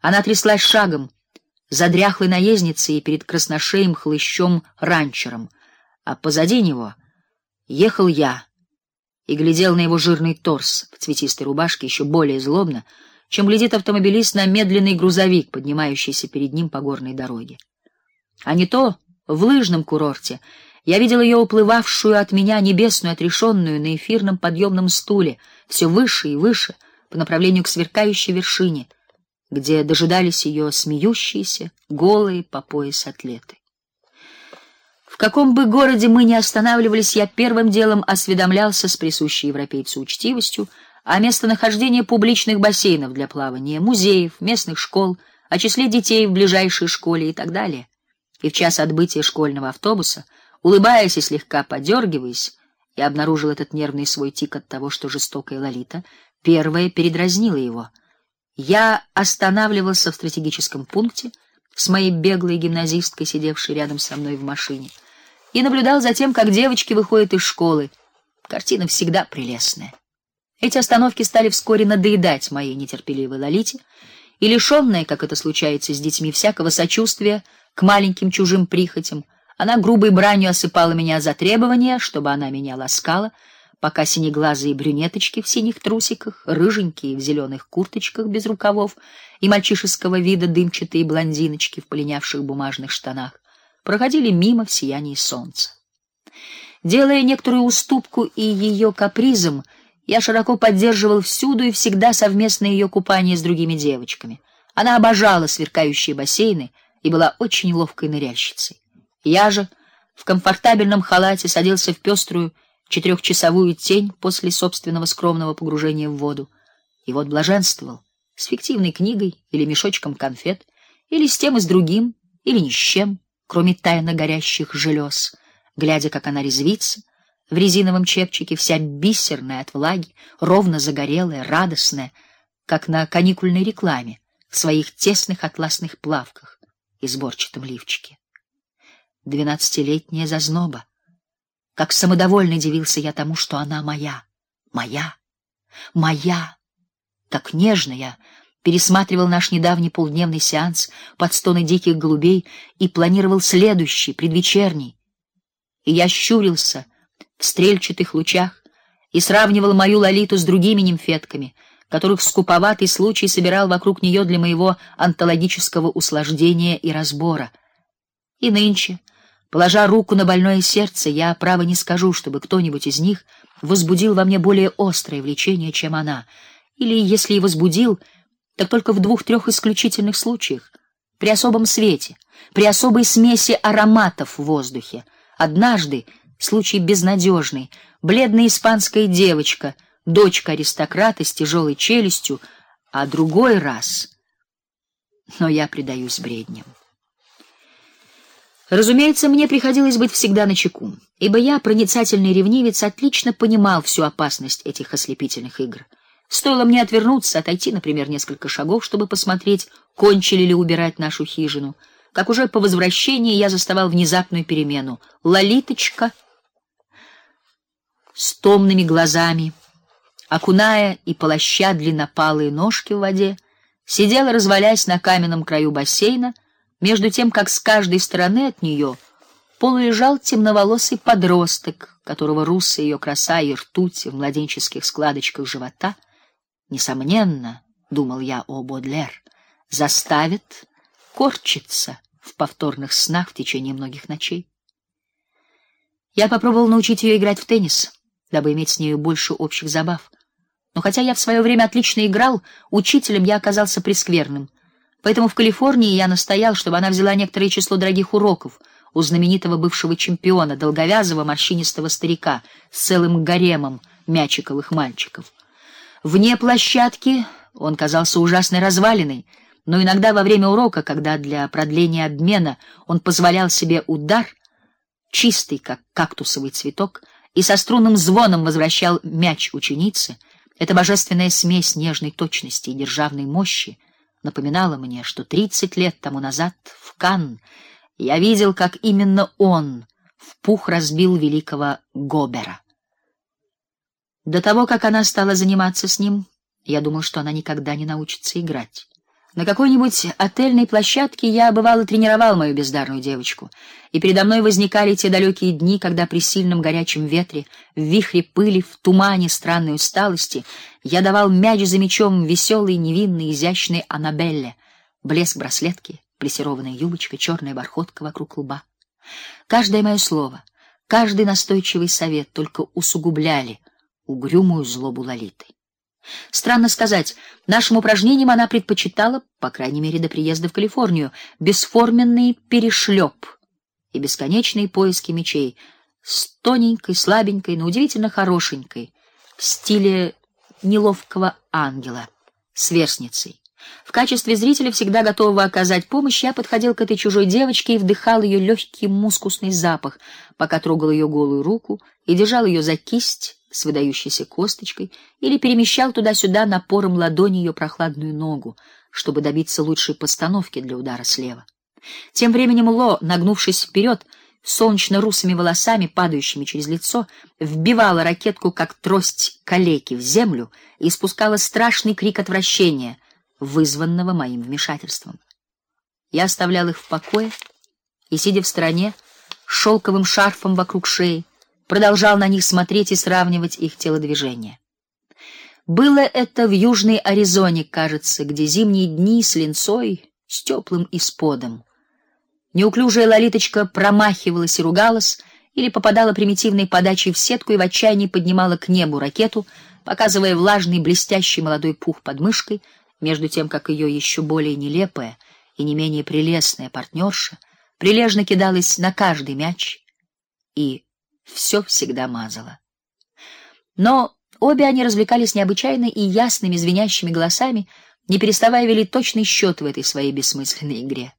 Она тряслась шагом, за дряхлой наездницей и перед красношеем хлыщом-ранчером, а позади него ехал я и глядел на его жирный торс в цветистой рубашке еще более злобно, чем глядит автомобилист на медленный грузовик, поднимающийся перед ним по горной дороге. А не то в лыжном курорте я видел ее уплывавшую от меня небесную отрешенную на эфирном подъемном стуле, все выше и выше по направлению к сверкающей вершине, где дожидались ее смеющиеся, голые по пояс атлеты. В каком бы городе мы ни останавливались, я первым делом осведомлялся с присущей европейцу учтивостью о местонахождении публичных бассейнов для плавания, музеев, местных школ, о числе детей в ближайшей школе и так далее. И в час отбытия школьного автобуса, улыбаясь и слегка подергиваясь, я обнаружил этот нервный свой тик от того, что жестокая Лолита первая передразнила его. Я останавливался в стратегическом пункте с моей беглой гимназисткой, сидевшей рядом со мной в машине, и наблюдал за тем, как девочки выходят из школы. Картина всегда прелестная. Эти остановки стали вскоре надоедать моей нетерпеливой Лолите, и лишенная, как это случается с детьми, всякого сочувствия к маленьким чужим прихотям, она грубой бранью осыпала меня за требования, чтобы она меня ласкала, пока синеглазые брюнеточки в синих трусиках, рыженькие в зеленых курточках без рукавов и мальчишеского вида дымчатые блондиночки в полинявших бумажных штанах проходили мимо в сиянии солнца. Делая некоторую уступку и ее капризам, я широко поддерживал всюду и всегда совместное ее купание с другими девочками. Она обожала сверкающие бассейны и была очень ловкой ныряльщицей. Я же в комфортабельном халате садился в пеструю четырехчасовую тень после собственного скромного погружения в воду. И вот блаженствовал с фиктивной книгой или мешочком конфет, или с тем и с другим, или ни с чем, кроме тайно горящих желез, глядя, как она резвится, в резиновом чепчике, вся бисерная от влаги, ровно загорелая, радостная, как на каникульной рекламе, в своих тесных атласных плавках и сборчатом лифчике. Двенадцатилетняя зазноба. Как самодовольно дивился я тому, что она моя, моя, моя. Так нежно я пересматривал наш недавний полдневный сеанс под стоны диких голубей и планировал следующий, предвечерний. И я щурился в стрельчатых лучах и сравнивал мою Лолиту с другими нимфетками, которых скуповатый случай собирал вокруг нее для моего антологического услаждения и разбора. И нынче, положа руку на больное сердце, я право не скажу, чтобы кто-нибудь из них возбудил во мне более острое влечение, чем она, или если и возбудил, так только в двух-трех исключительных случаях, при особом свете, при особой смеси ароматов в воздухе. Однажды Случай безнадежный. Бледная испанская девочка, дочка аристократа с тяжелой челюстью, а другой раз. Но я предаюсь бредням. Разумеется, мне приходилось быть всегда начеку, ибо я, проницательный ревнивец, отлично понимал всю опасность этих ослепительных игр. Стоило мне отвернуться, отойти, например, несколько шагов, чтобы посмотреть, кончили ли убирать нашу хижину, как уже по возвращении я заставал внезапную перемену. Лолиточка с томными глазами, окуная и полоща длиннопалые ножки в воде, сидела, развалясь на каменном краю бассейна, между тем как с каждой стороны от нее полулежал темноволосый подросток, которого русая ее краса и ртуть в младенческих складочках живота, несомненно, думал я о Бодлер, заставит корчиться в повторных снах в течение многих ночей. Я попробовал научить ее играть в теннис дабы иметь с нею больше общих забав. Но хотя я в свое время отлично играл, учителем я оказался прескверным. Поэтому в Калифорнии я настоял, чтобы она взяла некоторое число дорогих уроков у знаменитого бывшего чемпиона, долговязого морщинистого старика с целым гаремом мячиковых мальчиков. Вне площадки он казался ужасной развалиной, но иногда во время урока, когда для продления обмена он позволял себе удар, чистый как кактусовый цветок, и со струнным звоном возвращал мяч ученице, эта божественная смесь нежной точности и державной мощи напоминала мне, что тридцать лет тому назад в Кан я видел, как именно он в пух разбил великого Гобера. До того, как она стала заниматься с ним, я думал, что она никогда не научится играть. На какой-нибудь отельной площадке я бывало тренировал мою бездарную девочку, и передо мной возникали те далекие дни, когда при сильном горячем ветре, в вихре пыли, в тумане странной усталости я давал мяч за мячом веселой, невинной, изящной Анабелле, блеск браслетки, плессированная юбочка, черная бархотка вокруг лба. Каждое мое слово, каждый настойчивый совет только усугубляли угрюмую злобу Лолиты. Странно сказать, нашим упражнениям она предпочитала, по крайней мере до приезда в Калифорнию, бесформенный перешлеп и бесконечные поиски мечей с тоненькой, слабенькой, но удивительно хорошенькой в стиле неловкого ангела, сверстницей. В качестве зрителя, всегда готового оказать помощь, я подходил к этой чужой девочке и вдыхал ее легкий мускусный запах, пока трогал ее голую руку и держал ее за кисть с выдающейся косточкой или перемещал туда-сюда напором ладони ее прохладную ногу, чтобы добиться лучшей постановки для удара слева. Тем временем Ло, нагнувшись вперед, солнечно-русыми волосами, падающими через лицо, вбивала ракетку как трость калеки в землю и испускала страшный крик отвращения, вызванного моим вмешательством. Я оставлял их в покое и сидя в стороне, шелковым шарфом вокруг шеи, продолжал на них смотреть и сравнивать их телодвижения. Было это в южной Аризоне, кажется, где зимние дни с линцой, с теплым исподом. Неуклюжая лолиточка промахивалась и ругалась, или попадала примитивной подачей в сетку и в отчаянии поднимала к небу ракету, показывая влажный блестящий молодой пух под мышкой, между тем как ее еще более нелепая и не менее прелестная партнерша прилежно кидалась на каждый мяч и все всегда мазала. Но обе они развлекались необычайно и ясными звенящими голосами, не переставая вели точный счет в этой своей бессмысленной игре.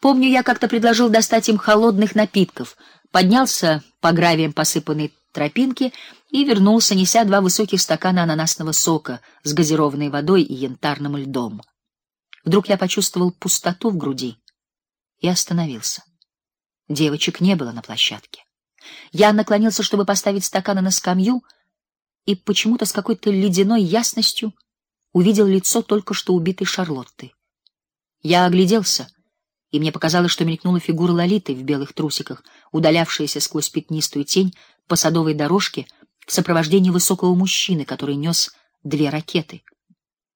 Помню, я как-то предложил достать им холодных напитков, поднялся по гравиям посыпанной тропинки и вернулся, неся два высоких стакана ананасного сока с газированной водой и янтарным льдом. Вдруг я почувствовал пустоту в груди и остановился. Девочек не было на площадке. Я наклонился, чтобы поставить стаканы на скамью, и почему-то с какой-то ледяной ясностью увидел лицо только что убитой Шарлотты. Я огляделся, и мне показалось, что мелькнула фигура Лолиты в белых трусиках, удалявшаяся сквозь пятнистую тень по садовой дорожке в сопровождении высокого мужчины, который нес две ракеты.